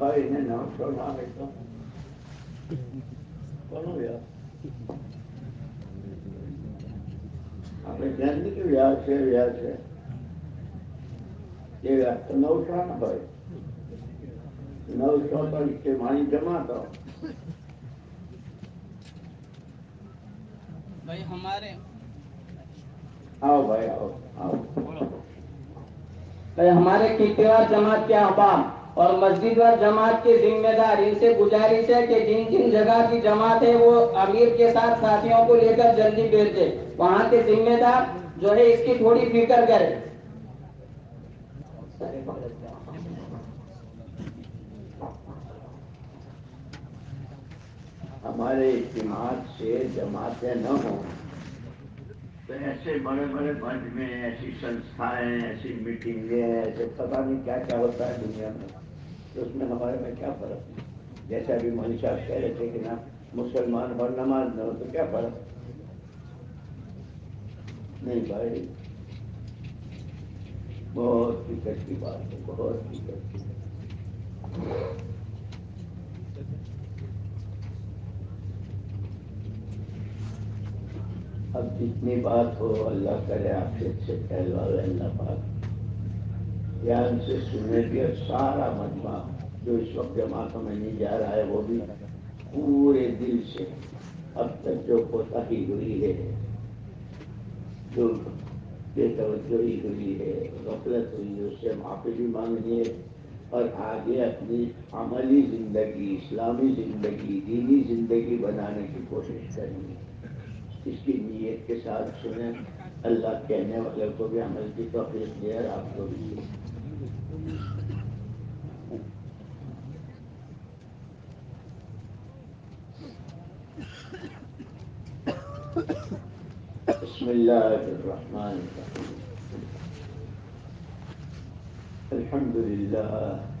ભાઈ ને નવસો ના હોય તો કોનું વ્યાસ આપણે ધ્યાન નહીં વ્યાસ છે વ્યાસ છે એ વ્યાસ તો નવસો ના હોય નવસો તરીકે માણી જમાતો भाई हमारे आओ भाई आओ आओ भाई हमारे कितवार जमात के अहबाब और मस्जिद और जमात के जिम्मेदार इनसे गुजारिश है कि जिन जिन जगह की जमात है, वो अमीर के साथ साथियों को लेकर जल्दी भेजे वहाँ के जिम्मेदार जो है, इसकी थोड़ी फ़िक्र करे। हमारे इज्तिमात से जमातें न हो। तो ऐसे बड़े बड़े मंच में, ऐसी संस्थाएँ, ऐसी मीटिंगें, ऐसे पता नहीं क्या क्या होता है दुनिया में। तो उसमें हमारे में क्या फ़र्क है? जैसे अभी मनी साहब कह रहे थे कि ना, मुसलमान और नमाज़ न हो तो क्या फ़र्क नहीं भाई। बहुत दिक्कत की बात है, बहुत दिक्कत की अब जितनी बात हो, अल्लाह करे आपसे से कहलवावे अल्लाह पाक। ध्यान से सुने भी सारा मजमा जो इस वक्त जमातों में नहीं जा रहा है, वो भी पूरे दिल से अब तक जो कोताही हुई है। जो बेतवजही हुई है, गफलत हुई है उससे माफ़ी भी मांगनी है और आगे अपनी अमली ज़िंदगी, इस्लामी ज़िंदगी, दीनी ज़िंदगी बनाने की कोशिश करनी है। इसकी नीयत के साथ सुने। अल्लाह कहने वाले को भी अमल की तोफीक दे आपको भी। दे। बिस्मिल्लाहिर्रहमानिर्रहीम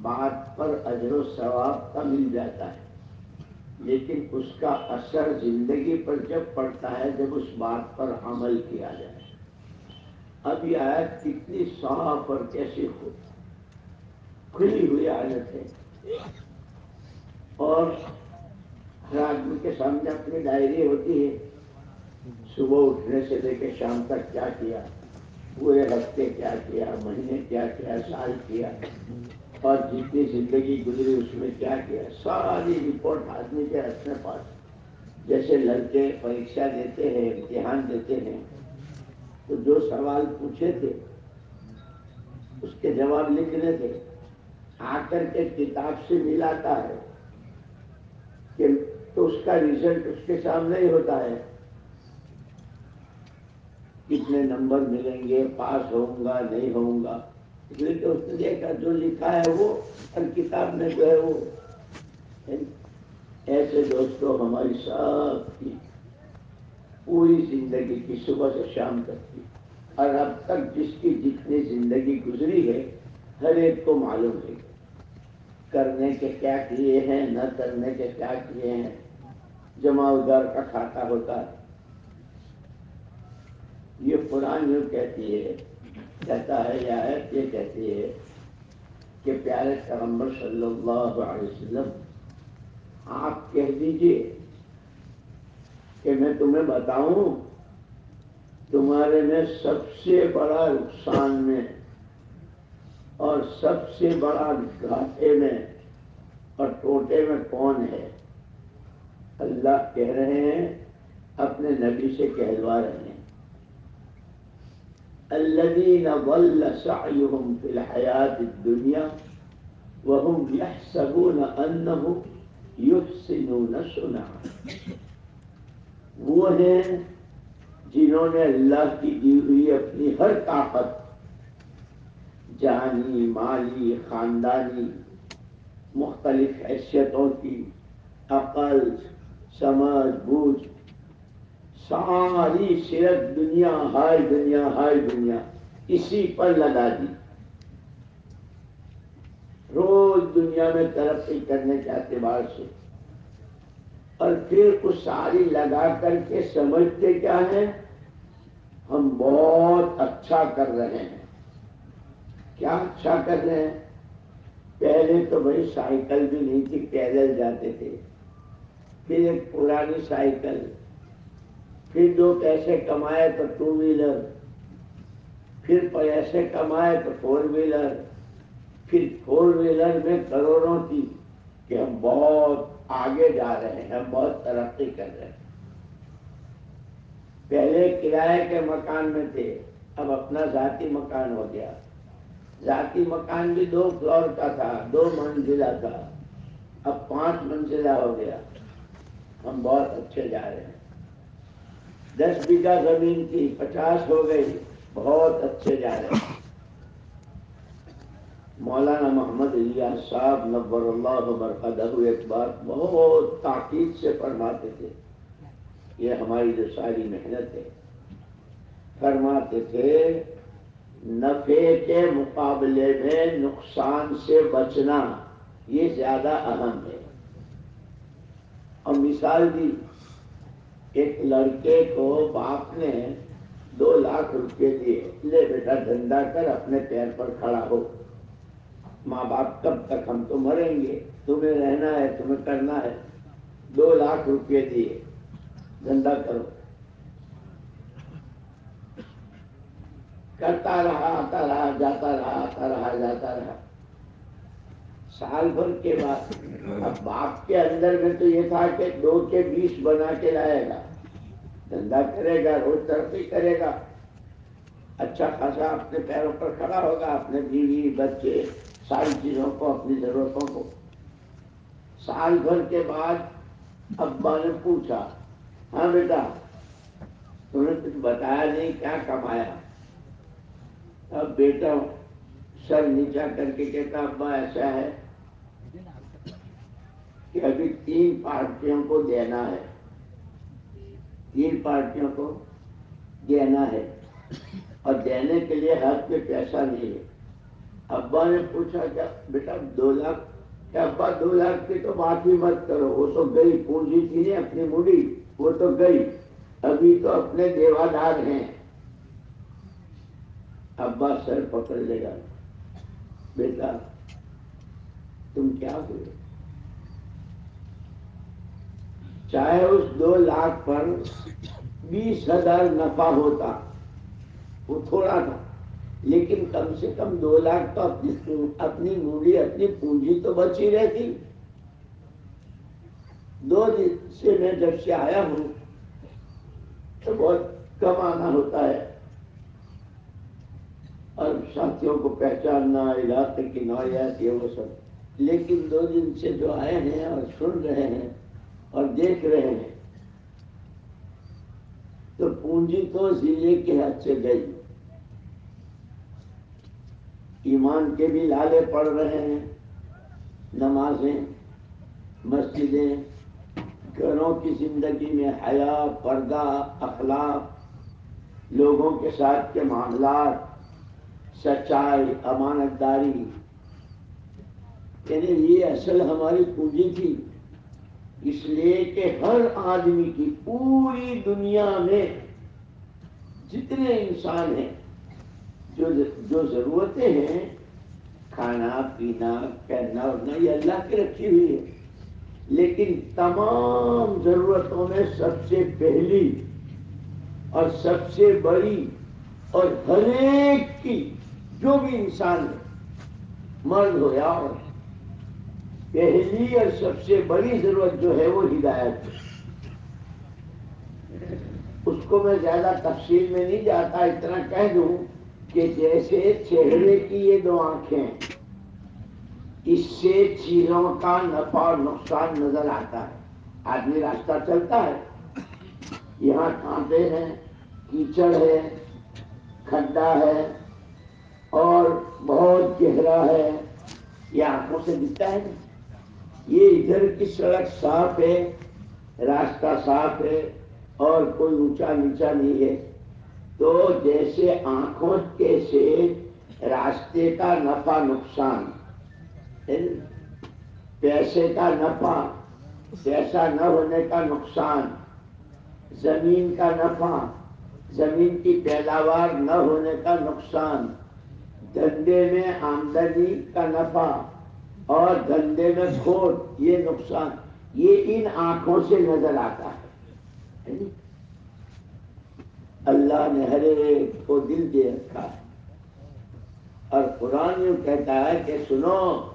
बात पर अजर सवाब का मिल जाता है। लेकिन उसका असर ज़िंदगी पर जब पड़ता है, जब उस बात पर अमल किया जाए। अब यह आयत कितनी साफ़ और कैसी हो। खुली हुई आयत है। और हर आदमी के सामने अपनी डायरी होती है। सुबह उठने से लेकर शाम तक क्या किया? पूरे हफ़्ते क्या किया? महीने क्या किया? साल किया? और जितनी ज़िंदगी गुजरी, उसमें क्या किया? सारी रिपोर्ट आदमी के अपने पास। जैसे लड़के परीक्षा देते हैं, इम्तिहान देते हैं तो जो सवाल पूछे थे, उसके जवाब लिखने थे। आकर के किताब से मिलाता है कि तो उसका रिज़ल्ट उसके सामने ही होता है। कितने नंबर मिलेंगे, पास होऊँगा, नहीं होऊँगा। इसलिए तो जो लिखा है वो और किताब में जो है वो। ऐसे दोस्तों, हमारी सबकी पूरी ज़िंदगी की सुबह से शाम तक की और अब तक जिसकी जितनी ज़िंदगी गुजरी है, हर एक को मालूम है। करने के क्या किए हैं, न करने के क्या किए हैं जमा उधार का खाता होता है। ये पुरान कहती है कहता है, या है ये कहती है कि प्यारे पैगंबर सल्लल्लाहु अलैहि वसल्लम, आप कह दीजिए कि मैं तुम्हें बताऊँ, तुम्हारे में सबसे बड़ा नुकसान में और सबसे बड़ा घाटे में और टोटे में कौन है? अल्लाह कह रहे हैं, अपने नबी से कहलवा रहे हैं। अल्लदीन वल्ल सअयुहुम फिल हयात दुनिया वहुम यहसबून अन्नहुम युहसिनून सुना वो हैं जिन्होंने अल्लाह की दी हुई अपनी हर ताकत जानी माली खानदानी मुख्तलिफ़ हैसियतों की अकल समझ बूझ सारी सिरत दुनिया हाय दुनिया हाय दुनिया इसी पर लगा दी रोज दुनिया में तरक्की करने के अतबार से और फिर उस सारी लगा करके समझते क्या है हम बहुत अच्छा कर रहे हैं क्या अच्छा कर रहे हैं पहले तो भाई साइकिल भी नहीं थी पैदल जाते थे फिर एक पुरानी साइकिल फिर दो पैसे कमाए तो टू व्हीलर, फिर पैसे कमाए तो फोर व्हीलर, फिर फोर व्हीलर में करोड़ों थी कि हम बहुत आगे जा रहे हैं, हम बहुत तरक्की कर रहे हैं। पहले किराए के मकान में थे, अब अपना जाति मकान हो गया। जाति मकान भी दो फ्लोर का था, दो मंजिला था, अब पाँच मंजिला हो गया। हम बहुत अच्छे जा रहे हैं। दस बीघा ज़मीन थी पचास हो गई, बहुत अच्छे जा रहे मौलाना मोहम्मद इलियास साहब नब्बर एक बात बहुत ताकीद से फरमाते थे, ये हमारी जो सारी मेहनत है। फरमाते थे, नफे के मुकाबले में नुकसान से बचना, ये ज़्यादा अहम है। और मिसाल दी एक लड़के को बाप ने दो लाख रुपए दिए। ले बेटा, धंधा कर, अपने पैर पर खड़ा हो। माँ बाप कब तक हम तो मरेंगे। तुम्हें रहना है, तुम्हें करना है। दो लाख रुपए दिए। धंधा करो। करता रहा, आता रहा, जाता रहा, आता रहा, जाता रहा। साल भर के बाद। अब बाप के अंदर में तो ये था कि दो के बीस बना के लाएगा। धंधा करेगा, रोज तरक्की करेगा। अच्छा खासा अपने पैरों पर खड़ा होगा, अपने बीवी, बच्चे, सारी चीज़ों को, अपनी जरूरतों को। साल भर के बाद अब्बा ने पूछा हाँ बेटा तुमने कुछ बताया नहीं, क्या कमाया? अब बेटा, सर नीचा करके कहता, अब्बा, ऐसा है कि अभी तीन पार्टियों को देना है। तीन पार्टियों को देना है। और देने के लिए हाथ में पैसा नहीं है। अब्बा ने पूछा, क्या बेटा दो लाख, क्या अब्बा दो लाख की तो बात ही मत करो। वो तो गई, पूंजी थी नहीं अपनी मुड़ी, वो तो गई। अभी तो अपने देवादार हैं। अब्बा सर पकड़ लेगा बेटा, तुम क्या हुए? चाहे उस दो लाख पर बीस हज़ार नफा होता, वो थोड़ा था। लेकिन कम से कम दो लाख तो अपनी अपनी मूडी अपनी पूंजी तो बची रहती। दो दिन से मैं जब से आया हूँ तो बहुत कम आना होता है। और साथियों को पहचानना, इलाके की नौयात, ये वो सब। लेकिन दो दिन से जो आए हैं और सुन रहे हैं और देख रहे हैं। तो पूंजी तो ज़िले के हाथ से गई। ईमान के भी लाले पड़ रहे हैं। नमाजें, मस्जिदें, घरों की ज़िंदगी में हया, पर्दा, अखलाक, लोगों के साथ के मामला सच्चाई, अमानतदारी। यानी ये असल हमारी पूंजी थी। इसलिए कि हर आदमी की पूरी दुनिया में जितने इंसान हैं, जो जो जरूरतें हैं, खाना, पीना, पहनना, उड़ना, ये अल्लाह की रखी हुई है। लेकिन तमाम जरूरतों में सबसे पहली और सबसे बड़ी और हरेक की, जो भी इंसान है, मर्द हो या औरत पहली और सबसे बड़ी ज़रूरत जो है वो हिदायत उसको मैं ज़्यादा तफसील में नहीं जाता, इतना कह दूँ कि जैसे चेहरे की ये दो आँखें इससे चीज़ों का नफा और नुकसान नज़र आता है। आदमी रास्ता चलता है, यहाँ कांटे हैं, कीचड़ है, खड्डा है, और बहुत गहरा है, ये आँखों से दिखता है। ये इधर की सड़क साफ़ है, रास्ता साफ़ है और कोई ऊँचा नीचा नहीं है। तो जैसे आँखों के से रास्ते का नफा नुकसान पैसे का नफा, पैसा न होने का नुकसान, ज़मीन का नफा, ज़मीन की पैदावार न होने का नुकसान, धंधे में आमदनी का नफा और धंधे में खोट ये नुकसान, ये इन आँखों से नज़र आता है। अल्लाह ने हर एक को दिल दे रखा है। और कुरान यू कहता है कि सुनो,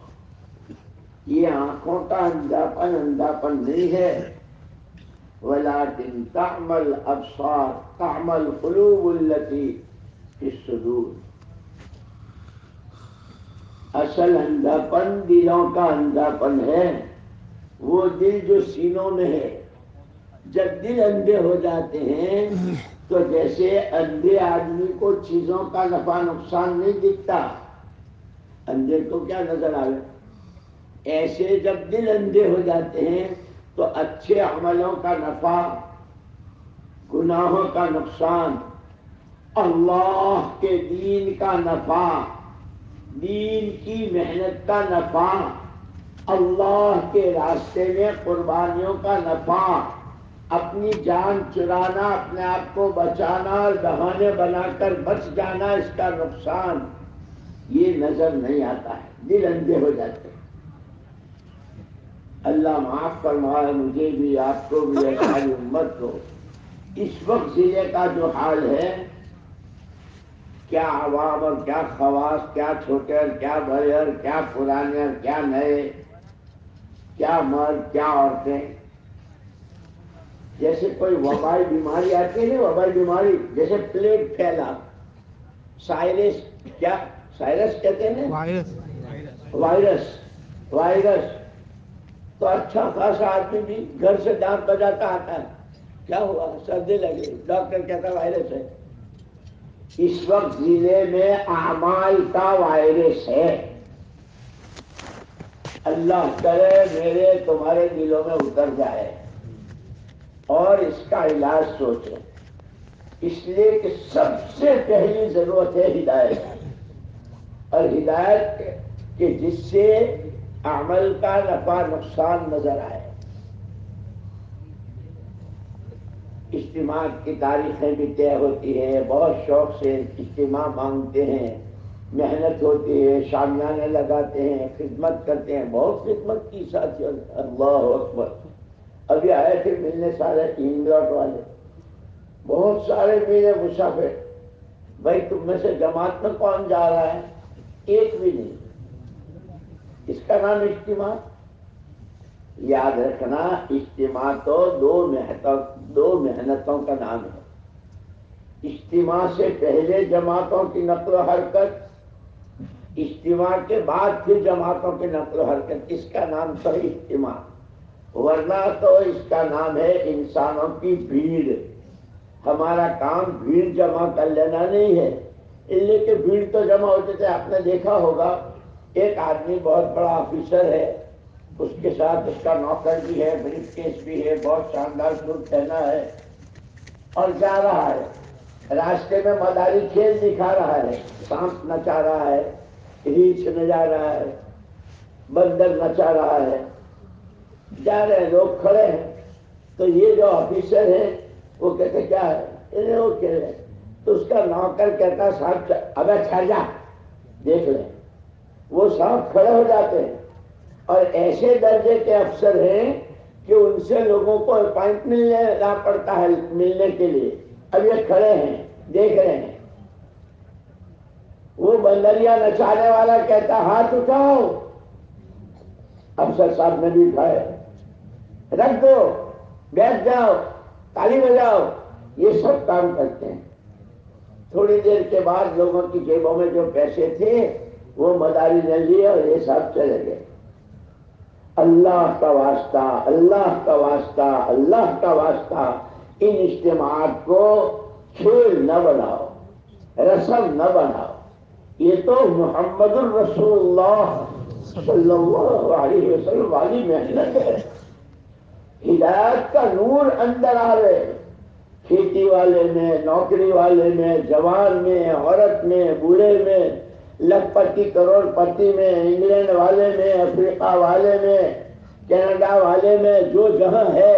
ये आँखों का अंधापन अंधापन नहीं है। वलाकिन तामल अबसार, तामल फलूबुल्लती इस सुदूर। असल अंधापन, दिलों का अंधापन है। वो दिल जो सीनों में है। जब दिल अंधे हो जाते हैं तो जैसे अंधे आदमी को चीज़ों का नफा नुकसान नहीं दिखता। अंधे को क्या नज़र आवे ऐसे जब दिल अंधे हो जाते हैं तो अच्छे अमलों का नफा, गुनाहों का नुकसान, अल्लाह के दीन का नफा दीन की मेहनत का नफा, अल्लाह के रास्ते में कुर्बानियों का नफा, अपनी जान चुराना, अपने आप को बचाना और बहाने बनाकर बच जाना इसका नुकसान, ये नज़र नहीं आता है, दिल अंधे हो जाते अल्लाह माफ़ फरमाए मुझे भी, आपको भी सारी उम्मत को इस वक्त ज़िले का जो हाल है क्या आवाम और क्या खवास क्या छोटे और क्या बड़े और क्या पुराने और क्या नए क्या मर्द क्या औरतें। जैसे कोई वबाई बीमारी आती है ना वबाई बीमारी जैसे प्लेग फैला। साइरस क्या? साइरस कहते हैं वायरस वायरस वायरस तो अच्छा खासा आदमी भी घर से दांत बजाता आता है। क्या हुआ? सर्दी लगी। डॉक्टर कहता वायरस है। इस वक्त ज़िले में आमाल का वायरस है। अल्लाह करे मेरे तुम्हारे दिलों में उतर जाए और इसका इलाज सोचे। इसलिए कि सबसे पहली ज़रूरत है हिदायत। और हिदायत के जिससे अमल का नफा नुकसान नज़र आए। इज्तिमा की तारीखें भी तय होती है, बहुत शौक से इज्तिमा मांगते हैं, मेहनत होती है, शामियाने लगाते हैं, खिदमत करते हैं, बहुत खिदमत की साथी अल्लाह अकबर। अभी आए थे मिलने सारे इंग्लैंड वाले। बहुत सारे मेरे मुसाफिर, भाई तुम में से जमात में कौन जा रहा है? एक भी नहीं। इसका नाम इज्तिमा याद रखना इज्तिमा तो दो मेहनत, दो मेहनतों का नाम है। इज्तिमा से पहले जमातों की नकल हरकत इज्तिमा के बाद फिर जमातों की नकल हरकत, इसका नाम तो इज्तिमा वरना तो इसका नाम है इंसानों की भीड़। हमारा काम भीड़ जमा कर लेना नहीं है। कि भीड़ तो जमा होते थे आपने देखा होगा, एक आदमी बहुत बड़ा ऑफिसर है उसके साथ उसका नौकर भी है ब्रीफ केस भी है, बहुत शानदार सूट पहना है और जा रहा है। रास्ते में मदारी खेल दिखा रहा है। सांप नचा रहा है, रीछ नचा रहा है, बंदर नचा रहा है। जा रहे हैं, लोग खड़े हैं। तो ये जो ऑफिसर है, वो कहते, क्या है? इन्हें वो कह रहे तो उसका नौकर कहता साहब अबे ठहर जा, देख ले। वो सांप खड़े हो जाते हैं। और ऐसे दर्जे के अफसर हैं कि उनसे लोगों को अपॉइंट मिलना पड़ता है, मिलने के लिए। अब ये खड़े हैं, देख रहे हैं। वो बंदरिया नचाने वाला कहता, हाथ उठाओ। अफसर साहब ने भी उठाए रख दो, बैठ जाओ, ताली बजाओ। ये सब काम करते हैं। थोड़ी देर के बाद लोगों की जेबों में जो पैसे थे, वो मदारी ने लिए और ये सब चले गए। अल्लाह का वास्ता, अल्लाह का वास्ता, अल्लाह का वास्ता इन इज्तमात को खेल न बनाओ, रसम न बनाओ। ये तो मोहम्मद वाली मेहनत है। हिदायत का नूर अंदर आ रहे खेती वाले में, नौकरी वाले में, जवान में, औरत में, बूढ़े में लखपति, करोड़पति में, इंग्लैंड वाले में, अफ्रीका वाले में, कनाडा वाले में, जो जहाँ है,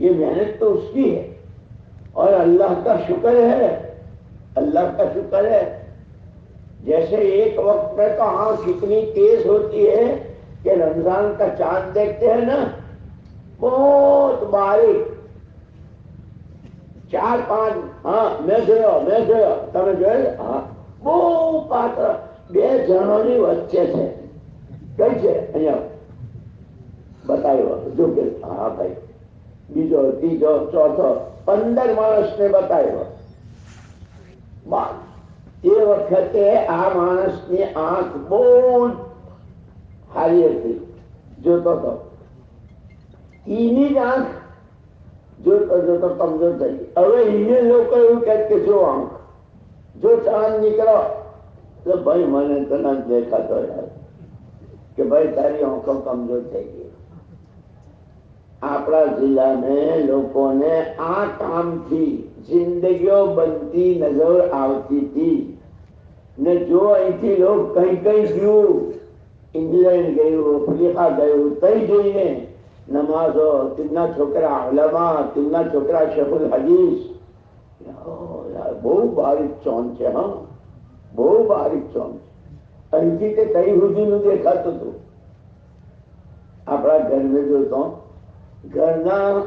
ये मेहनत तो उसकी है। और अल्लाह का शुक्र है, अल्लाह का शुक्र है। जैसे एक वक्त में तो आँख इतनी तेज होती है कि रमज़ान का चाँद देखते हैं ना, बहुत बारीक। चार, पाँच हाँ मैं जो मैं जो, तब जो हाँ બહુ પાત્ર. બે જણોની વચ્ચે છે. કઈ છે? અહીંયા. બતાવ્યો. જો કે, હા ભાઈ. બીજો, ત્રીજો, ચોથો, પંદર માણસને બતાવ્યો. એ વખતે આ માણસની આંખ બહુ હારી હતી. જોતો તો. એની જ આંખ જોતો જોતો કમજોર થઈ હવે એને લોકો એવું કહે કે જો આંખ જો ચાંદ નીકળો તો ભાઈ મને તો ન દેખાતો યાર કે ભાઈ તારી આંખો કમજોર થઈ ગઈ આપણા જિલ્લાને લોકોને આ કામથી જિંદગીઓ બનતી નજર આવતી હતી ને જો અહીંથી લોક કઈ કઈ ગયું ઇંગ્લેન્ડ ગયું અફ્રિકા ગયું તઈ જઈને નમાઝો તેમના છોકરા અલમા તેમના છોકરા શેખુલ હદીસ બહુ બારીક ચોન છે હા બહુ બારીક ચોન છે અહીંથી તે કઈ સુધીનું દેખાતું હતું આપણા ઘરને જોતો ઘરના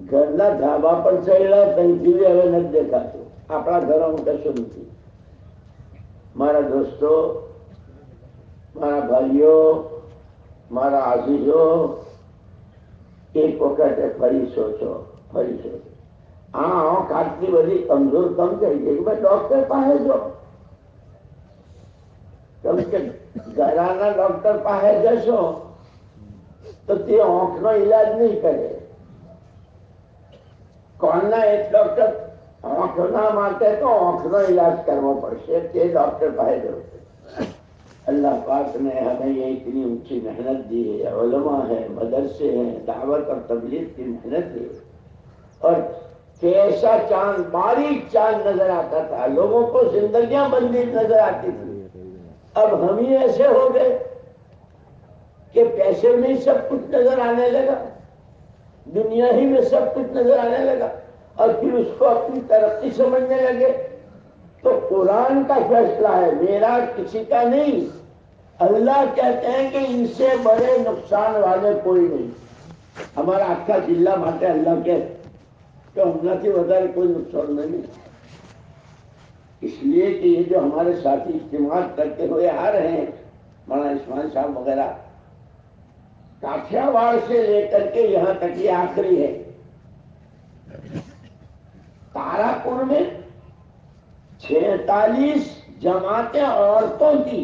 ઘરના ધાબા પર ચડેલા ત્યાંથી બી હવે નથી દેખાતું આપણા ઘરોમાં કશું નથી મારા દોસ્તો મારા ભાઈઓ મારા આજીજો એક વખતે ફરી સોચો ફરી સોચો આ આંખ આટલી બધી કમજોર કમ થઈ ગઈ કે ભાઈ ડોક્ટર પાસે જો તમે કે ઘરાના ડોક્ટર પાસે જશો તો તે આંખનો ઈલાજ નહીં કરે કોણના એક ડોક્ટર આંખના માટે તો આંખનો ઈલાજ કરવો પડશે તે ડોક્ટર પાસે જવું अल्लाह पाक ने हमें ये इतनी ऊंची मेहनत दी है उलमा है मदरसे हैं दावत और तबलीग की मेहनत दी और कैसा चाँद, बारीक चाँद नज़र आता था, लोगों को जिंदगियाँ बंदी नज़र आती थी। अब हम ही ऐसे हो गए कि पैसे में सब कुछ नज़र आने लगा, दुनिया ही में सब कुछ नज़र आने लगा, और फिर उसको अपनी तरक्की समझने लगे तो कुरान का फैसला है, मेरा किसी का नहीं। अल्लाह कहते हैं कि इनसे बड़े नुकसान वाले कोई नहीं। हमारा आखा जिला માટે अल्लाह के तो હમણાંથી વધારે कोई नुकसान नहीं इसलिए कि ये जो हमारे साथी इस्तेमाल करते हुए आ रहे हैं, मौलाना इस्मान साहब वगैरह, काठियावाड़ से लेकर के यहाँ तक ये आखिरी है। तारापुर में छतालीस जमाते औरतों की,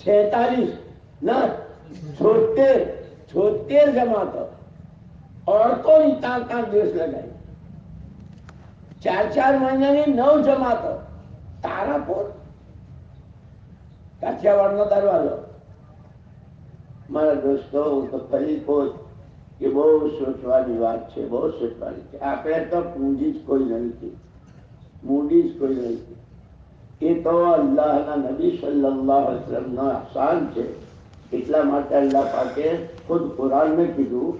छतालीस ना, छोटे छोटे जमात, औरतों ने ताकत देश लगाई। ચાર ચાર મહિનાની નવ જમાતો તારાપુર કાઠિયાવાડનો દરવાજો મારા દોસ્તો હું તો ફરી કહું કે બહુ સોચવાની વાત છે બહુ સોચવાની છે આપણે તો પૂંજી જ કોઈ નથી મૂડી જ કોઈ નથી એ તો અલ્લાહના નબી સલ્લલ્લાહુ અલૈહિ વસલ્લમનો અહસાન છે એટલા માટે અલ્લાહ પાકે ખુદ કુરાનમાં કીધું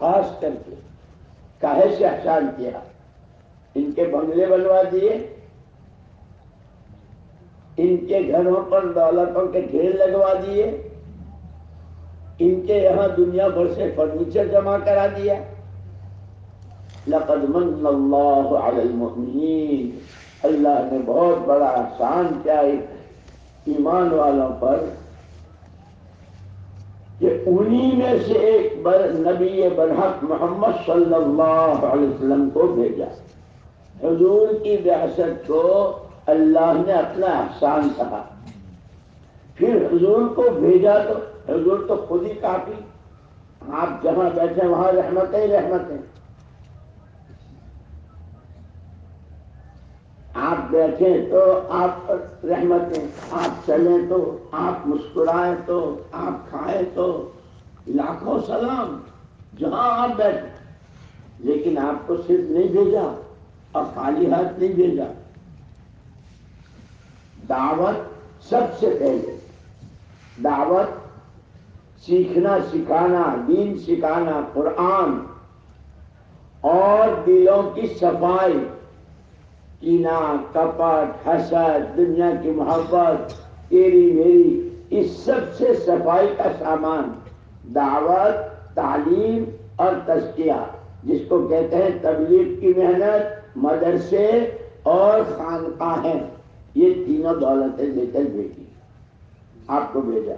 खास करके, काहे से एहसान किया? इनके बंगले बनवा दिए। इनके घरों पर दौलतों के ढेर लगवा दिए। इनके यहाँ दुनिया भर से फर्नीचर जमा करा दिया। लकद अल्लाह ने बहुत बड़ा आसान किया ईमान वालों पर कि उन्हीं में से एक बर, नबी बरहक मोहम्मद सल्लल्लाहु अलैहि वसल्लम को भेजा। हजूर की रियासत को अल्लाह ने अपना एहसान कहा। फिर हजूर को भेजा तो हजूर तो खुद ही काफ़ी। आप जहाँ बैठे वहाँ रहमत ही रहमत। आप बैठे तो आप रहमत आप चले तो आप मुस्कुराए तो आप खाए तो। लाखों सलाम, जहाँ आप बैठे। लेकिन आपको सिर्फ़ नहीं भेजा और खाली हाथ नहीं भेजा। दावत सबसे पहले। दावत सीखना सिखाना, दीन सिखाना, कुरान और दिलों की सफ़ाई। कीना, कपट हसद दुनिया की मोहब्बत, तेरी मेरी, इस सबसे सफ़ाई का सामान, दावत, तालीम और तस्किया जिसको कहते हैं तबलीग की मेहनत, मदरसे और खानकाहें। ये तीनों दौलतें लेकर भेजी। आपको भेजा।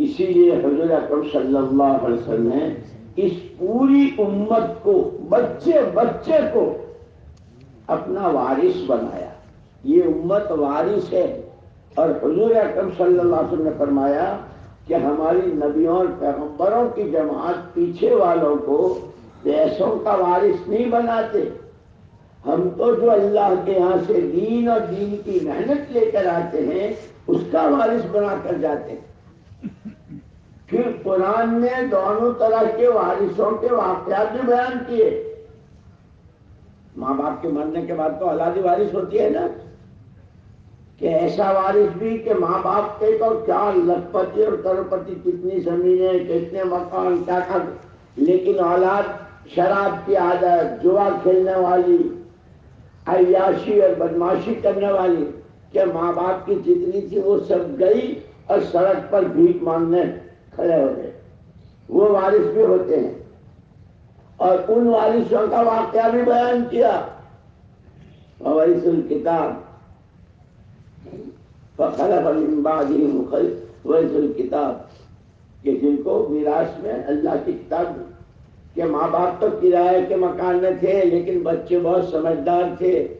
इसीलिए हजूर अकरम सल्लल्लाहु अलैहि वसल्लम ने इस पूरी उम्मत को, बच्चे बच्चे को अपना वारिस बनाया। ये उम्मत वारिस है। और हजूर अकरम सल्लल्लाहु ने फरमाया कि हमारी नबियों और पैगंबरों की जमात पीछे वालों को पैसों का वारिस नहीं बनाते। हम तो जो अल्लाह के यहाँ से दीन और दीन की मेहनत लेकर आते हैं, उसका वारिस बनाकर जाते हैं। फिर कुरान ने दोनों तरह के वारिसों के वाकयात भी बयान किए। माँ बाप के मरने के बाद तो अलादी वारिस होती है ना? कि ऐसा वारिस भी कि माँ बाप के तो क्या लखपति और करोड़पति कितनी जमीनें कितने मकान, क्या क्या लेकिन औलाद शराब की आदत, जुआ खेलने वाली अयाशी और बदमाशी करने वाली, कि माँ बाप की जितनी थी वो सब गई और सड़क पर भीख मांगने। खड़े हो। गए वो वारिस भी होते हैं। और उन वारिसों का वाक्य भी बयान किया। वरिसुल किताब। वरिसुल किताब। कि जिनको विरास में अल्लाह की किताब के माँ बाप तो किराए के मकान में थे, लेकिन बच्चे बहुत समझदार थे।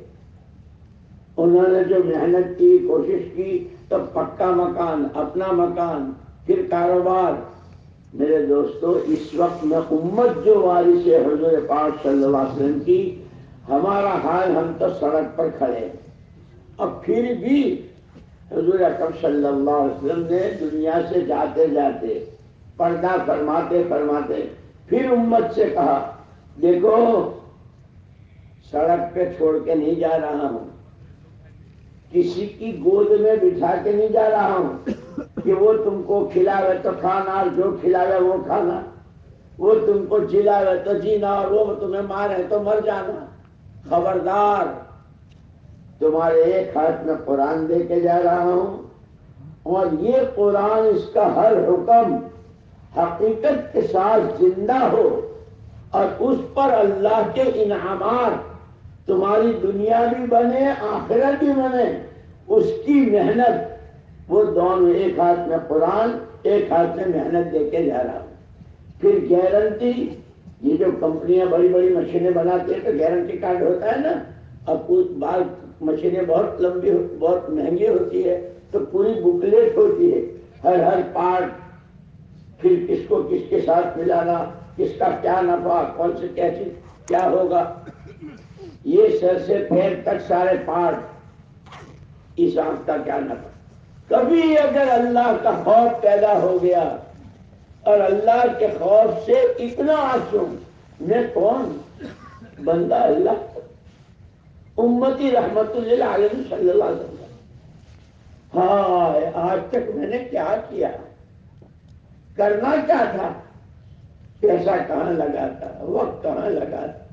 उन्होंने जो मेहनत की, कोशिश की तो पक्का मकान, अपना मकान। फिर कारोबार। मेरे दोस्तों, इस वक्त में उम्मत जो वारिस है हजूर अलैहि वसल्लम की, हमारा हाल हम तो सड़क पर खड़े। अब फिर भी हजूर अलैहि वसल्लम ने दुनिया से जाते जाते, पर्दा फरमाते फरमाते फिर उम्मत से कहा, देखो, सड़क पे छोड़ के नहीं जा रहा हूँ। किसी की गोद में बिठा के नहीं जा रहा हूँ। कि वो तुमको खिलावे तो खाना और जो खिलावे वो खाना। वो तुमको जिलावे तो जीना, और वो तुम्हें मारे तो मर जाना। खबरदार, तुम्हारे एक हाथ में कुरान दे के जा रहा हूँ, और ये कुरान इसका हर हुक्म हकीकत के साथ ज़िंदा हो, और उस पर अल्लाह के इनामात तुम्हारी दुनिया भी बने, आखिरत भी बने, उसकी मेहनत वो दोनों एक हाथ में कुरान, एक हाथ में मेहनत देके जा रहा हूँ। फिर गारंटी ये जो कंपनियाँ बड़ी बड़ी मशीनें बनाती है तो गारंटी कार्ड होता है ना? अब कुछ मशीनें बहुत लंबी, बहुत महँगी होती है तो पूरी बुकलेट होती है, हर हर पार्ट फिर किसको किसके साथ मिलाना, किसका क्या नफा, कौन से चीज़ क्या होगा? ये सर से पैर तक सारे पार्ट इस आँख का क्या नफा? कभी अगर अल्लाह का खौफ पैदा हो गया और अल्लाह के खौफ से इतना आँसू मैं कौन? बंदा अल्लाह उम्मती रहमतुल्लिल आलम सल्लल्लाहु हाँ आज तक मैंने क्या किया? करना क्या था? पैसा कहाँ लगाता? वक्त कहाँ लगाता?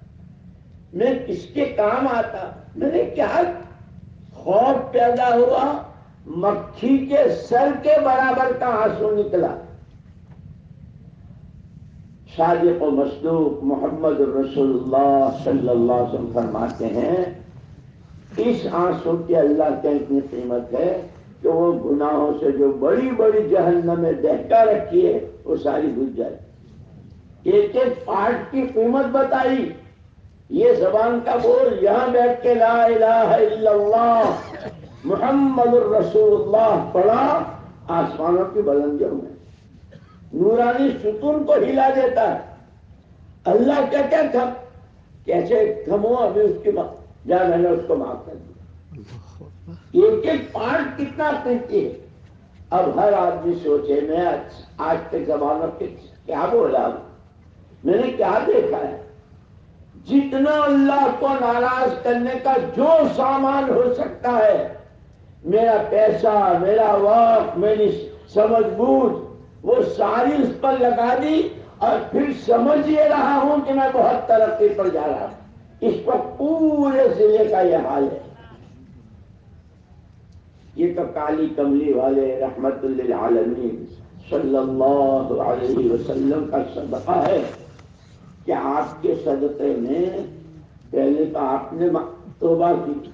मैं किसके काम आता? मैंने क्या? खौफ पैदा हुआ मक्खी के सर के बराबर का आँसू निकला? सादिक मसदूक मोहम्मद रसोल्ला सल्लल्लाहु अलैहि वसल्लम फरमाते हैं, इस आँसू की अल्लाह के इतनी कीमत है कि वो गुनाहों से जो बड़ी बड़ी जहन्नम में दहका रखी है, वो सारी बुझ जाए। एक एक पार्ट की कीमत बताई। ये जबान का बोल, यहाँ बैठ के ला इलाहा इल्लल्लाह मोहम्मद रसूलुल्लाह पढ़ा आसमानों की बुलंदियों में। नूरानी सुतून को हिला देता है। अल्लाह क्या क्या थम कैसे थमो अभी उसकी जा मैंने उसको माफ़ कर दिया। एक एक पार्ट कितना कीमती है अब हर आदमी सोचे मैं आज के जमानों के क्या बोला मैंने क्या देखा है? जितना अल्लाह को नाराज़ करने का जो सामान हो सकता है मेरा पैसा, मेरा वक्त, मेरी समझ बूझ वो सारी उस पर लगा दी और फिर समझ ये रहा हूँ कि मैं बहुत तरक्की पर जा रहा हूँ। इस पर पूरे ज़िले का यह हाल है। ये तो काली कमली वाले रहमत सल्लल्लाहु वसल्लम का सदका है कि आपके सदक़े में पहले तो आपने तोबा की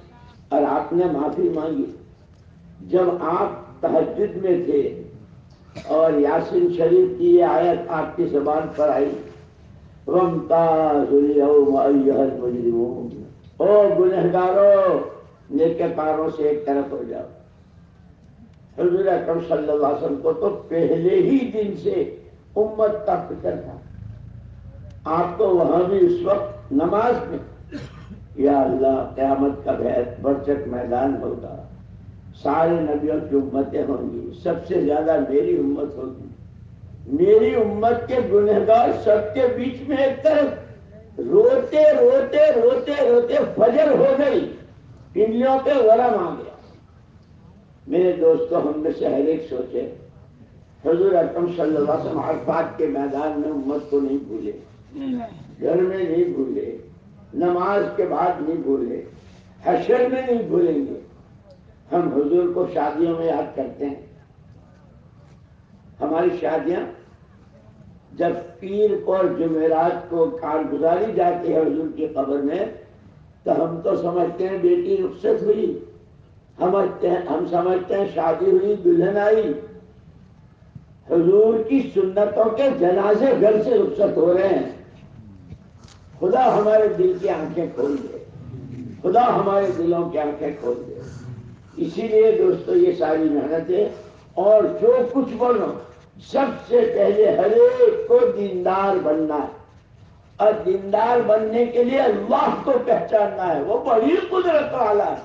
और आपने माफ़ी मांगी। जब आप तहजद में थे और यासिन शरीफ की ये आयत आपकी जबान पर आई ओ गुनहगारो, नेके पारों से एक तरफ़ हो जाओ। हजूर अकरम वसल्लम को तो पहले ही दिन से उम्मत का फ़िक्र था। आपको वहाँ भी उस वक्त नमाज़ में। या अल्लाह, क्यामत का बरचक मैदान होगा। सारे नबियों की उम्मतें होंगी, सबसे ज़्यादा मेरी उम्मत होगी। मेरी उम्मत के गुनहगार सबके बीच में एक तरफ़ रोते रोते रोते रोते फजर हो गई पिंडलियों पे वरम आ गया। मेरे दोस्तों, हम में से हर एक सोचे, हजूर अकम सल्लल्लाहु अलैहि के मैदान में उम्मत को नहीं भूले, घर में नहीं भूले, नमाज़ के बाद नहीं भूले, हशर में नहीं भूलेंगे। हम हुजूर को शादियों में याद करते हैं। हमारी शादियाँ जब पीर को और जुमेरात को कार गुजारी जाती है हजूर की कब्र में तो हम तो समझते हैं बेटी रुखसत हुई। समझते हैं हम समझते हैं शादी हुई, दुल्हन आई। हजूर की सुन्नतों के जनाजे घर से रुखसत हो रहे हैं। खुदा हमारे दिल की आँखें खोल दे। खुदा हमारे दिलों की आँखें खोल दे। इसीलिए दोस्तों, ये सारी मेहनतें और जो कुछ बनो, सबसे पहले हरेक को दीनदार बनना है। और दीनदार बनने के लिए अल्लाह को पहचानना है। वो बड़ी कुदरत वाला है।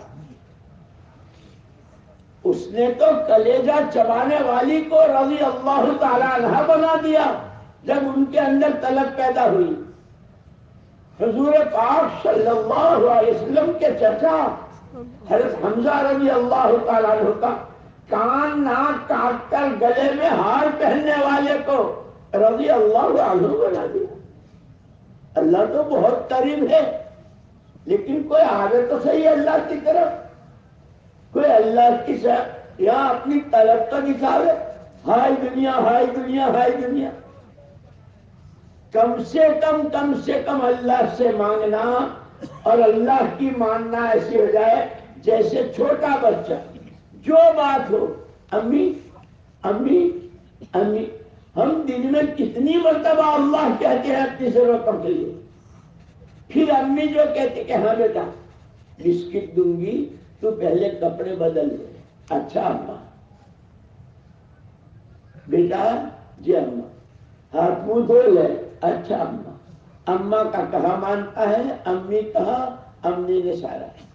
उसने तो कलेजा चबाने वाली को रवि अल्लाह तला बना दिया, जब उनके अंदर तलब पैदा हुई। हजूर पाक सल्लल्लाहु अलैहि वसल्लम के चचा हज़रत हमजा रज़ी अल्लाह का कान नाक काट कर गले में हार पहनने वाले को रज़ी अल्लाह बना दिया। अल्लाह तो बहुत करीब है, लेकिन कोई आगे तो सही अल्लाह की तरफ़? कोई अल्लाह की या अपनी तलब तो दिखावे हाय दुनिया हाय दुनिया हाय दुनिया। कम से कम कम से कम अल्लाह से मांगना और अल्लाह की मानना ऐसी हो जाए जैसे छोटा बच्चा। जो बात हो, अम्मी अम्मी अम्मी, हम दिन में कितनी मरतबा अल्लाह कहते हैं अपनी जरूरतों के लिए। फिर अम्मी जो कहते कि हाँ बेटा, बिस्किट दूँगी, तू पहले कपड़े बदल ले। अच्छा अम्मा। बेटा, जी, अम्मा। हाथ मुँह धो ले। अच्छा अम्मा। अम्मा का कहा मानता है, अम्मी कहा, अम्मी ने सारा। है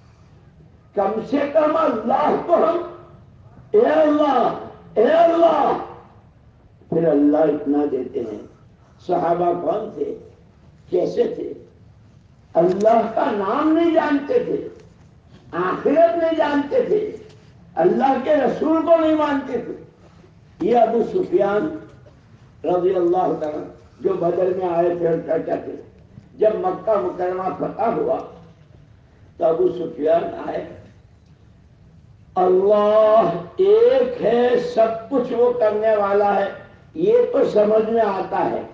कम से कम अल्लाह को हम, ए अल्लाह ए अल्लाह। फिर अल्लाह इतना देते हैं। सहाबा कौन थे? कैसे थे? अल्लाह का नाम नहीं जानते थे। आखिरत नहीं जानते थे। अल्लाह के रसूल को नहीं मानते थे। ये अबू सुफियान रज़ी अल्लाह जो बदल में आए थे और चर्चा थे जब मक्का मुकरमा फतह हुआ तो अबू सुफियान आए। अल्लाह एक है, सब कुछ वो करने वाला है। ये तो समझ में आता है।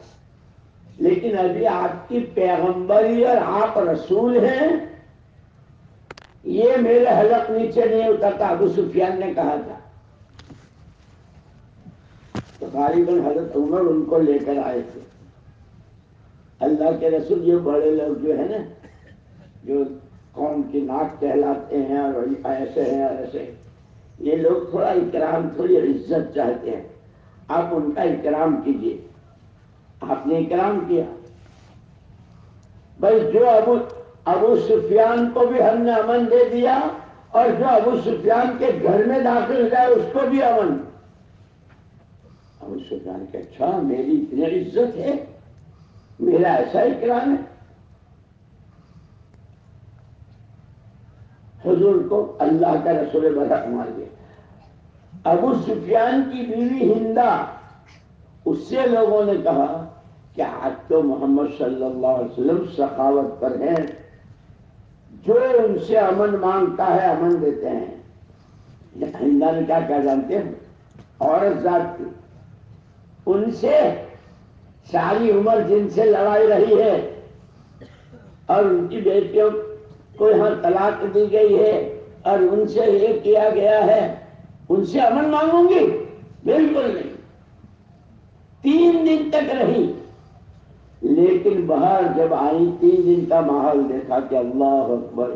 लेकिन अभी आपकी पैगंबरी और आप रसूल हैं, ये मेरे हलक नीचे नहीं उतरता, अबू सुफियान ने कहा था। तो गालिबन हज़रत उमर उनको लेकर आए थे। अल्लाह के रसूल ये बड़े लोग जो है ना, जो कौम की नाक कहलाते हैं और ऐसे हैं और ऐसे ये लोग थोड़ा इकराम, थोड़ी इज़्ज़त चाहते हैं। आप उनका इकराम कीजिए। आपने इकराम किया। भाई जो अबू अबू सुफियान को भी हमने अमन दे दिया और जो अबू सुफियान के घर में दाखिल हो उसको भी अमन। अबू सुफियान के अच्छा मेरी इतनी इज़्ज़त है। मेरा ऐसा ही इकराम है। हजूर को अल्लाह का रसूल बरक मार दिया। अबू सुफियान की बीवी हिंदा, उससे लोगों ने कहा कि आज तो मोहम्मद सल्लल्लाहु अलैहि वसल्लम सखावत पर हैं। जो उनसे अमन माँगता है, अमन देते हैं। हिंदा ने क्या क्या जानते हैं? औरत जात उनसे सारी उम्र जिनसे लड़ाई रही है और उनकी बेटियों को यहाँ तलाक दी गई है और उनसे ये किया गया है, उनसे अमन मांगूँगी? बिल्कुल नहीं। तीन दिन तक रही। लेकिन बाहर जब आई, तीन दिन का माहौल देखा कि अल्लाह अकबर।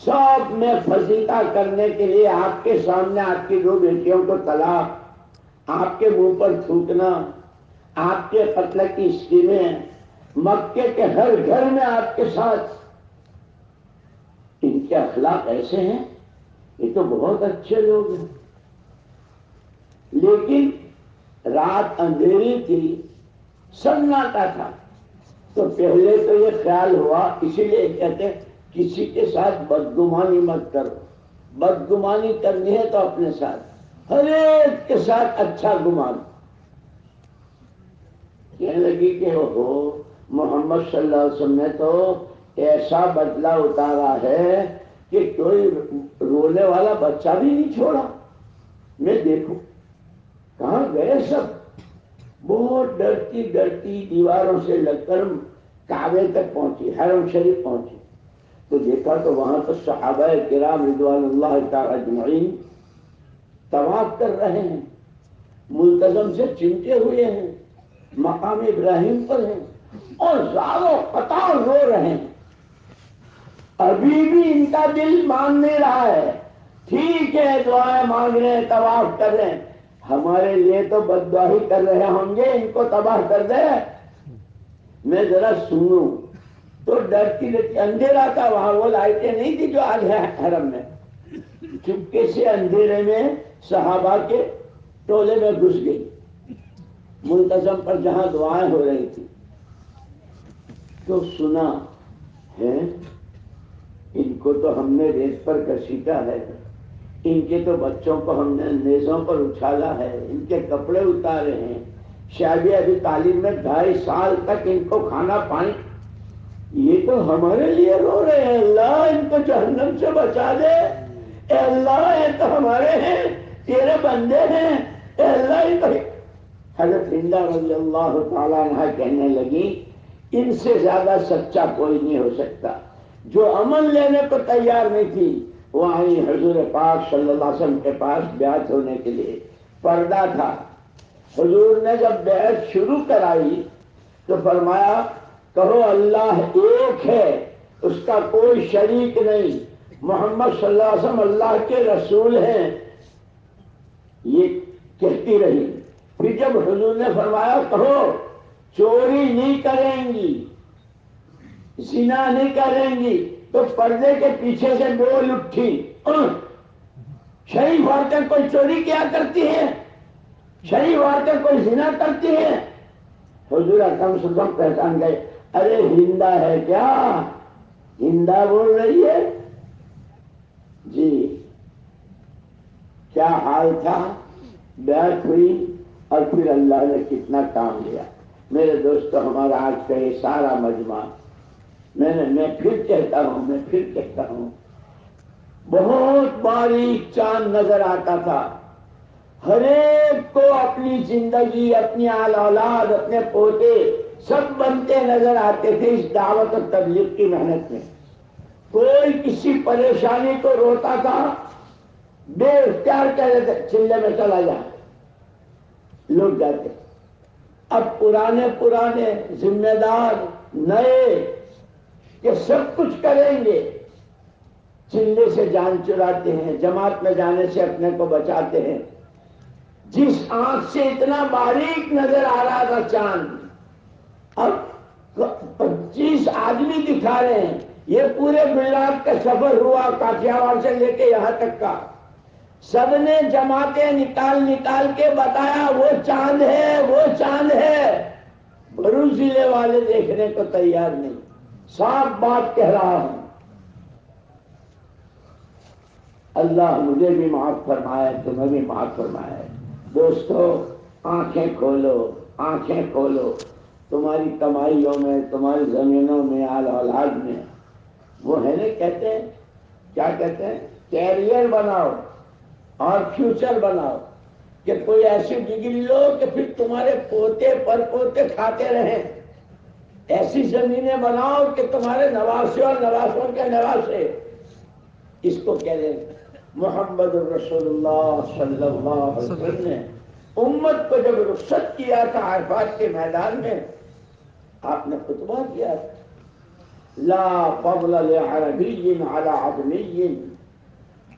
सब में फजीता करने के लिए आपके सामने आपकी दो बेटियों को तलाक, आपके मुँह पर थूकना आपके कत्ल की स्कीमें मक्के के हर घर में आपके साथ। इनके अखलाक ऐसे हैं, ये तो बहुत अच्छे लोग हैं। लेकिन रात अंधेरी थी सन्नाटा था। तो पहले तो ये ख्याल हुआ, इसीलिए कहते किसी के साथ बदगुमानी मत करो। बदगुमानी करनी है तो अपने साथ। हर एक के साथ अच्छा गुमान। कहने लगी कि हो मोहम्मद सल्लल्लाहु ने तो ऐसा बदला उतारा है कि कोई रोने वाला बच्चा भी नहीं छोड़ा। मैं देखू, कहा गए सब? बहुत डरती डरती दीवारों से लगकर काबे तक पहुँची, हरम शरीफ पहुँची। तो देखा तो वहाँ तो सहाबा किराम रिजवान तवाफ कर रहे हैं, मुल्तजम से चिमटे हुए हैं। मकाम इब्राहिम पर है और जारो कतार रो रहे हैं। अभी भी इनका दिल मान नहीं रहा है। ठीक है, दुआएँ मांग रहे हैं तवाफ कर रहे हैं। हमारे लिए तो बदवाही कर रहे होंगे, इनको तबाह कर दे। मैं जरा सुनू तो डरती रहती, अंधेरा था वहाँ, वो लाइटें नहीं थी जो आज है हरम में। चुपके से अंधेरे में सहाबा के टोले में घुस गई। मुंतजम पर जहाँ दुआएँ हो रही थी तो सुना है, इनको तो हमने रेत पर घसीटा है। इनके तो बच्चों को हमने नेजों पर उछाला है, इनके कपड़े उतारे हैं। शायद अभी तालीम में ढाई साल तक इनको खाना पानी, ये तो हमारे लिए रो रहे हैं। अल्लाह इनको जहन्नम से बचा दे। अल्लाह ये तो हमारे हैं, तेरे बंदे हैं। अल्लाह तो हज़रत हिंदा रज़ी अल्लाह कहने लगी, इनसे ज़्यादा सच्चा कोई नहीं हो सकता। जो अमल लेने को तैयार नहीं थी वो आई हजूर पाक सल्लल्लाहु अलैहि वसल्लम के पास ब्यात होने के लिए पर्दा था। हजूर ने जब बैत शुरू कराई तो फरमाया, कहो, अल्लाह एक है, उसका कोई शरीक नहीं। मोहम्मद सल्लल्लाहु अलैहि वसल्लम अल्लाह के रसूल हैं। ये कहती रही। फिर जब हजूर ने फरमाया, कहो, चोरी नहीं करेंगी, जिना नहीं करेंगी तो पर्दे के पीछे से बोल उठी। शरीफ औरतें कोई चोरी क्या करती है? शरीफ औरतें कोई जिना करती है? हजूर अकम सुबह पहचान गए। अरे, हिंदा है क्या? हिंदा बोल रही है? जी, क्या हाल था? बैठ हुई और फिर अल्लाह ने कितना काम लिया। मेरे दोस्तों, हमारा आज का ये सारा मजमा, मैंने, मैं फिर कहता हूँ, मैं फिर कहता हूँ, बहुत बारीक चाँद नज़र आता था। हरेक को अपनी ज़िंदगी, अपनी आल औलाद, अपने पोते, सब बनते नज़र आते थे इस दावत और तबलीग की मेहनत में। कोई किसी परेशानी को रोता था बेख्तियार कह चिल्ले में चला जा लोग जाते। अब पुराने पुराने जिम्मेदार नए ये सब कुछ करेंगे। चिल्ले से जान चुराते हैं, जमात में जाने से अपने को बचाते हैं। जिस आँख से इतना बारीक नज़र आ रहा था चाँद, अब पच्चीस आदमी दिखा रहे हैं। ये पूरे गुजरात का सफ़र हुआ काठियावाड़ से लेके यहाँ तक का। सबने जमाते निकाल निकाल के बताया, वो चाँद है, वो चाँद है। भरूच ज़िले वाले देखने को तैयार नहीं। साफ़ बात कह रहा हूँ। अल्लाह मुझे भी माफ़ फरमाए, तुम्हें भी माफ़ फरमाए। दोस्तों, आँखें खोलो आँखें खोलो। तुम्हारी कमाइयों में, तुम्हारी जमीनों में, आल औलाद में। वो है ना कहते? हैं क्या कहते हैं? कैरियर बनाओ। और फ्यूचर बनाओ। कि कोई ऐसी डिग्री लो कि फिर तुम्हारे पोते पर पोते खाते रहे। ऐसी जमीनें बनाओ कि तुम्हारे नवासे और नवासों के नवासे। इसको कह रहे मोहम्मद रसोल्ला ने उम्मत को जब रुख्सत किया था आरफात के मैदान में आपने खुतबा किया ला पबल अरबी अला आदमी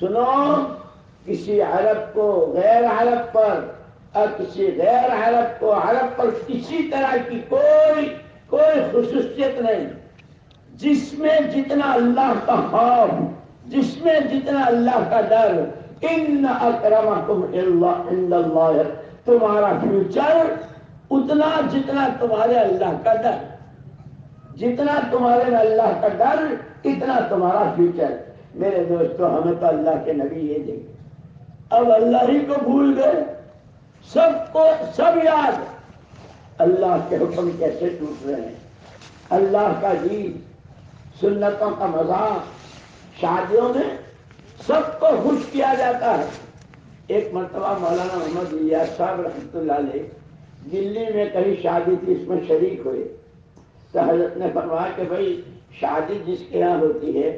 सुनो किसी अरब को गैर अरब पर और किसी गैर अरब को अरब पर किसी तरह की कोई कोई खसूसियत नहीं जिसमें जितना अल्लाह का खौफ जिसमें जितना अल्लाह का डर इन अक्रमकुम अल्लाह तुम्हारा फ्यूचर उतना जितना तुम्हारे अल्लाह का डर। जितना तुम्हारे अल्लाह का डर, इतना तुम्हारा फ्यूचर मेरे दोस्तों, हमें तो अल्लाह के नबी ये देंगे। अब अल्लाह ही को भूल गए। सबको सब याद। अल्लाह के हुक्म कैसे टूट रहे हैं? अल्लाह का जी सुन्नतों का मज़ाक, शादियों में सबको खुश किया जाता है। एक मरतबा मौलाना मोहम्मद लिया साहब रहमत दिल्ली में कहीं शादी थी, इसमें शरीक हुए। तो हज़रत ने फरमाया कि भाई, शादी जिसके यहाँ होती है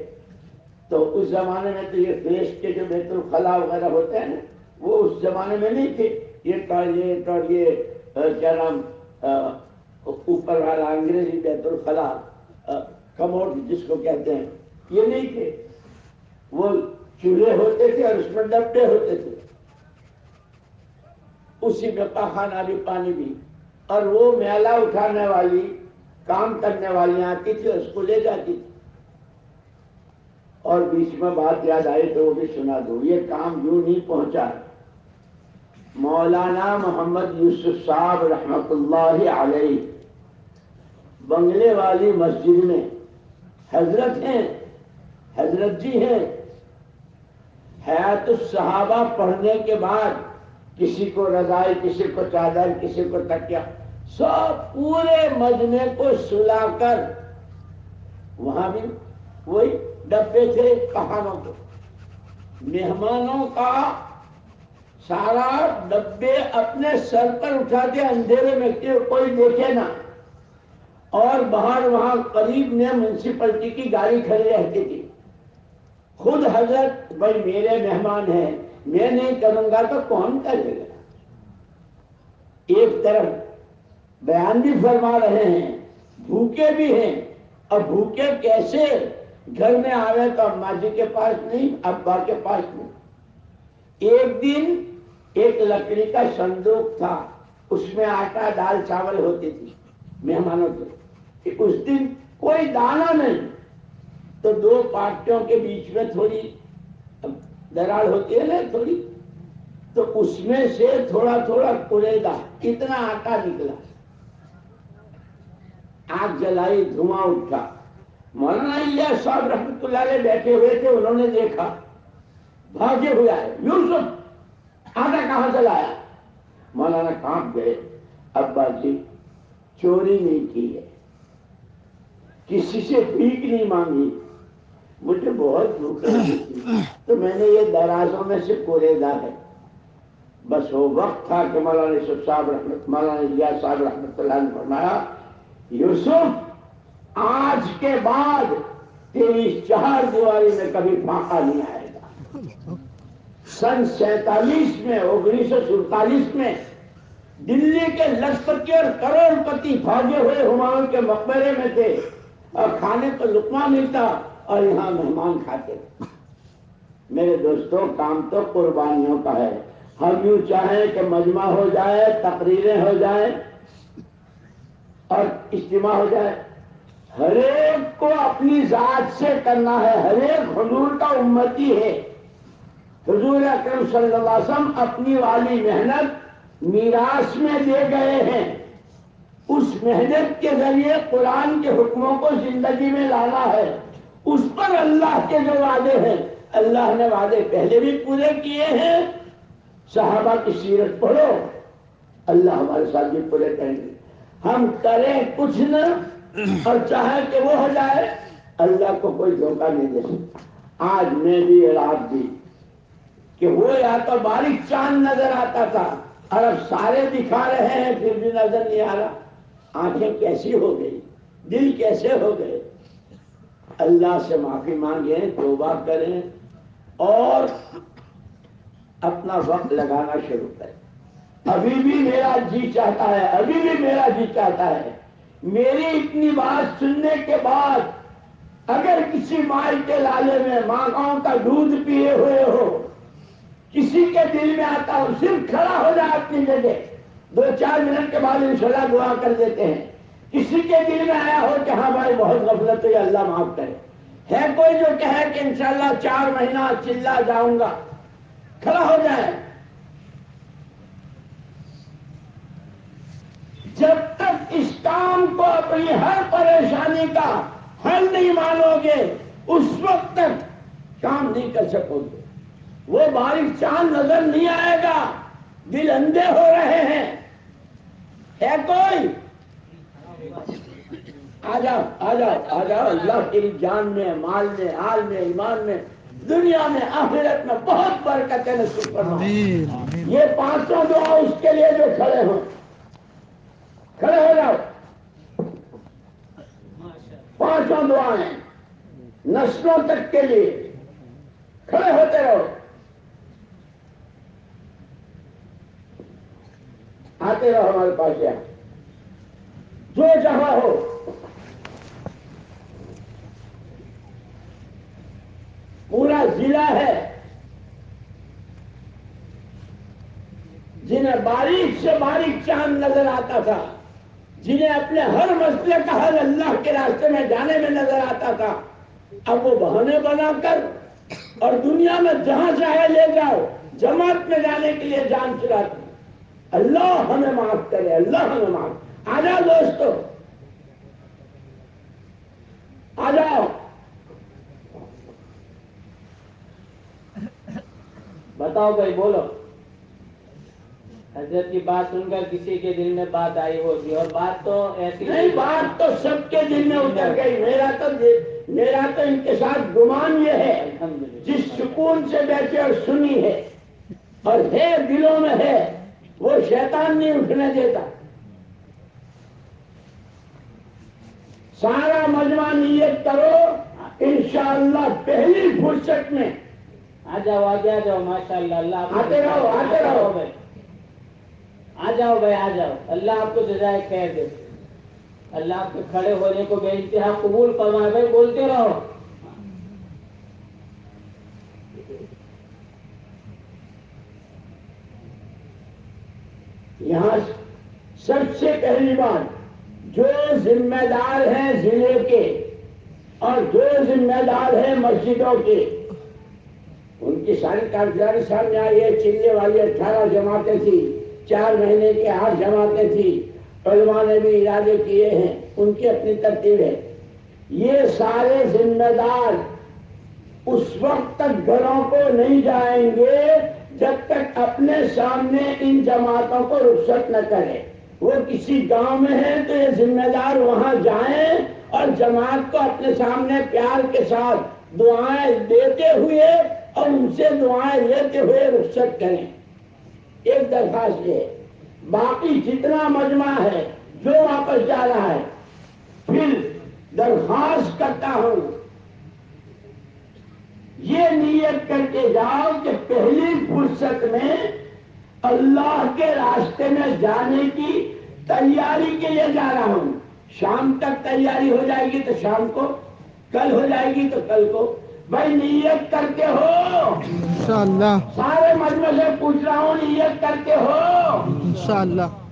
तो उस जमाने में तो ये देश के जो बेतुल खला वगैरह होते हैं ना, वो उस जमाने में नहीं थे। ये टॉयलेट और ये क्या नाम ऊपर वाला अंग्रेज़ी बेतुल खला कमोड जिसको कहते हैं, ये नहीं थे। वो चूल्हे होते थे और उसमें डब्बे होते थे। उसी में पखाना भी पानी भी। और वो मेला उठाने वाली, काम करने वाली आती थी उसको ले जाती थी। और बीच में बात याद आई तो वो भी सुना दो, ये काम यूँ नहीं पहुँचा। मौलाना मोहम्मद यूसुफ साहब रहमत अलैहि, बंगले वाली मस्जिद में हज़रत हैं, हज़रत जी हैं। हयात सहाबा पढ़ने के बाद किसी को रजाई, किसी को चादर, किसी को तकिया, सब पूरे मजमे को सुलाकर वहाँ भी वही डब्बे थे पहाड़ों के। मेहमानों का सारा डब्बे अपने सर पर उठाते अंधेरे में कोई देखे ना। और बाहर वहाँ करीब में म्यूनसिपलिटी की गाड़ी खड़ी रहती थी। खुद हज़रत, भाई मेरे मेहमान हैं। मैं नहीं करूँगा तो कौन करेगा? एक तरफ़ बयान भी फरमा रहे हैं, भूखे भी हैं। अब भूखे कैसे? घर में आ आवे तो अम्मा जी के पास नहीं, अब्बा के पास नहीं। एक दिन एक लकड़ी का संदूक था, उसमें आटा, दाल, चावल होती थी। मेहमानों के उस दिन कोई दाना नहीं। तो दो पार्टियों के बीच में थोड़ी दरार होती है ना थोड़ी? तो उसमें से थोड़ा थोड़ा कुरेदा इतना आटा निकला? आग जलाई, धुआँ उठा। मौलाना इलिया साहब रहमतुल्लाह अलैह बैठे हुए थे, उन्होंने देखा। भागे हुए आए। यूसुफ, आटा कहाँ जलाया? मौलाना काँप गए? अब्बा जी, चोरी नहीं की है। किसी से भीख नहीं मांगी। मुझे बहुत भूख लगी। तो मैंने ये दराजों में से कुरेदा है बस वो वक्त था कि मौलाना यूसुफ साहब रहमत, मौलाना इलिया साहब रहमतुल्लाह ने फरमाया, यूसुफ, आज के बाद तेरी चार दीवारी में कभी फाका नहीं आएगा। सन सैतालीस में, उन्नीस सौ सैतालीस में दिल्ली के लखपति और करोड़पति भागे हुए हुमायूं के मकबरे में थे और खाने को लुकमा मिलता और यहाँ मेहमान खाते मेरे दोस्तों, काम तो कुर्बानियों का है। हम यूँ चाहें कि मजमा हो जाए, तकरीरें हो जाए और इज्तिमा हो जाए। हरेक को अपनी जात से करना है। हरेक हजूर का उम्मती है। हजूर अक्रम वसल्लम अपनी वाली मेहनत मीरास में दे गए हैं। उस मेहनत के ज़रिए कुरान के हुक्मों को ज़िंदगी में लाना है। उस पर अल्लाह के जो वादे हैं अल्लाह ने वादे पहले भी पूरे किए हैं। साहबा की सीरत पढ़ो। अल्लाह हमारे साथ भी पूरे करेंगे। हम करें कुछ न, और चाहे कि वो हो जाए, अल्लाह को कोई धोखा नहीं दे सकता। आज मैं भी आप भी कि वो या तो बारीक चाँद नज़र आता था, और अब सारे दिखा रहे हैं, फिर भी नज़र नहीं आ रहा। आँखें कैसी हो गई? दिल कैसे हो गए? अल्लाह से माफ़ी मांगे, तोबा करें और अपना वक्त लगाना शुरू करें। अभी भी मेरा जी चाहता है, अभी भी मेरा जी चाहता है। मेरी इतनी बात सुनने के बाद अगर किसी माई के लाले में माँ का दूध पिए हुए हो, किसी के दिल में आता हो, सिर्फ़ खड़ा हो जाए अपनी जगह। दो चार मिनट के बाद इंशाल्लाह दुआ कर देते हैं। किसी के दिल में आया हो कि हाँ भाई, बहुत गफलत है अल्लाह माफ़ करे। है कोई जो कहे कि इंशाल्लाह चार महीना चिल्ला जाऊँगा। खड़ा हो जाए। जब तक इस काम को अपनी हर परेशानी का हल नहीं मानोगे, उस वक्त तक काम नहीं कर सकोगे। वो बारिश चाँद नज़र नहीं आएगा, दिल अंधे हो रहे हैं। है कोई? आ जाओ आ जाओ आ जाओ अल्लाह तेरी जान में माल में आल में ईमान में दुनिया में आखिरत में बहुत बरकत है नसीब फरमा। ये पाँचों दुआ उसके लिए जो खड़े हो। खड़े हो जाओ। पाँचों दुआएँ नस्लों तक के लिए। खड़े होते रहो। आते रहो हमारे पास यहाँ। जो जहाँ हो पूरा जिला है। जिन्हें बारीक से बारीक चाँद नज़र आता था, जिन्हें अपने हर मसले का हल अल्लाह के रास्ते में जाने में नज़र आता था, अब वो बहाने बनाकर और दुनिया में जहाँ चाहे ले जाओ, जमात में जाने के लिए जान चुराते। अल्लाह हमें माफ़ करे, अल्लाह हमें माफ़। आ जाओ दोस्तों। आ जाओ। बताओ भाई बोलो। हज़रत की बात सुनकर किसी के दिल में बात आई होगी और बात तो ऐसी नहीं बात तो सबके दिल में उतर गई। मेरा तो मेरा तो इनके साथ गुमान ये है जिस सुकून से बैठे और सुनी है और है दिलों में है वो शैतान नहीं उठने देता। सारा मजमा नियत करो इंशाअल्लाह पहली फुर्सत में आ जाओ आ जाओ माशाल्लाह अल्लाह आते रहो, आते रहो। भाई। आ जाओ भाई आ जाओ। अल्लाह आपको जजाय खैर दे। अल्लाह आपके खड़े होने को बेइंतहा कबूल फरमाए भाई बोलते रहो। यहाँ सबसे पहली बात जो जिम्मेदार हैं ज़िले के और जो जिम्मेदार हैं मस्जिदों के उनकी सारी कारगुजारी सामने आई है, चिल्ले वाली अठारह जमातें थी, चार महीने की आठ जमातें थी। उलमा ने भी इरादे किए हैं, उनकी अपनी तरतीब है। ये सारे जिम्मेदार उस वक्त तक घरों को नहीं जाएँगे, जब तक अपने सामने इन जमातों को रुखसत न करें। वो किसी गाँव में है तो ये जिम्मेदार वहाँ जाए और जमात को अपने सामने प्यार के साथ दुआएँ देते हुए और उनसे दुआएँ लेते हुए रुखसत करें। एक दरखास्त है बाकी जितना मजमा है, जो वापस जा रहा है, फिर दरखास्त करता हूँ। ये नियत करके जाओ कि पहली फुर्सत में अल्लाह के रास्ते में जाने की तैयारी के लिए जा रहा हूँ। शाम तक तैयारी हो जाएगी तो शाम को, कल हो जाएगी तो कल को। भाई नियत करते हो। इंशाल्लाह। सारे मजमे से पूछ रहा हूँ नीयत करते हो। इंशाल्लाह।